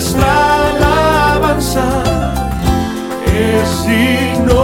nuestra alabanza es digno.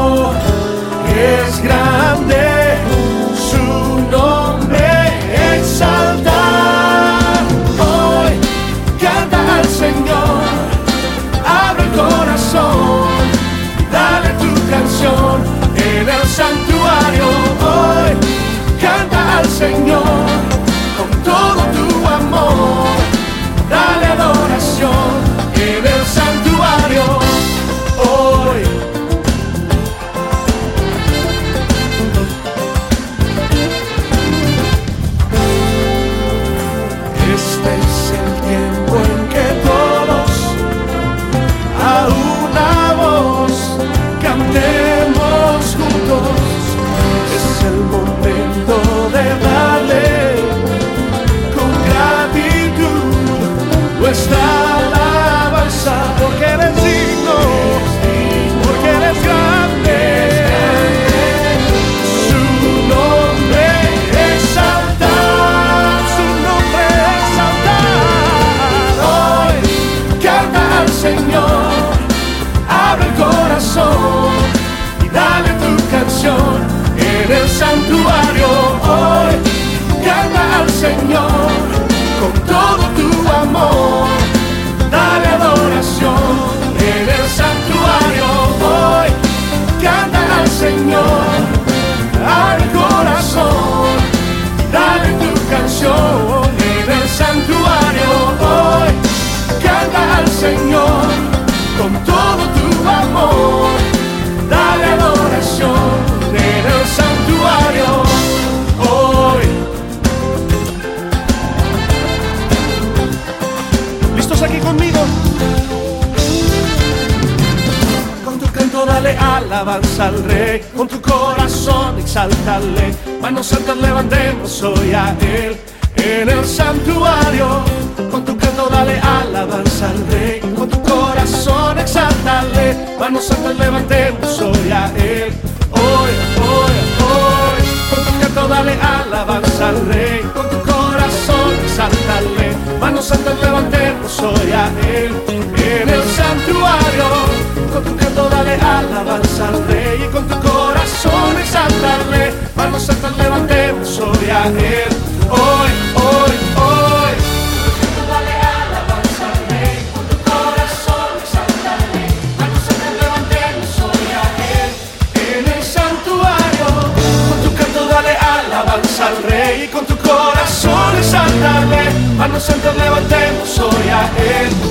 alabanza al Rey, con tu corazón exaltale, manos santas levantemos hoy a Él. En el santuario, con tu canto dale alabanza al Rey, con tu corazón exaltale, manos santas levantemos hoy a Él. Él. Hoy, hoy, hoy. Dale alabanza al Rey, con tu corazón exaltale, manos levantemos hoy a Él. En el santuario, con tu canto dale alabanza al Rey, con tu corazón exaltale, manos levantemos hoy a Él.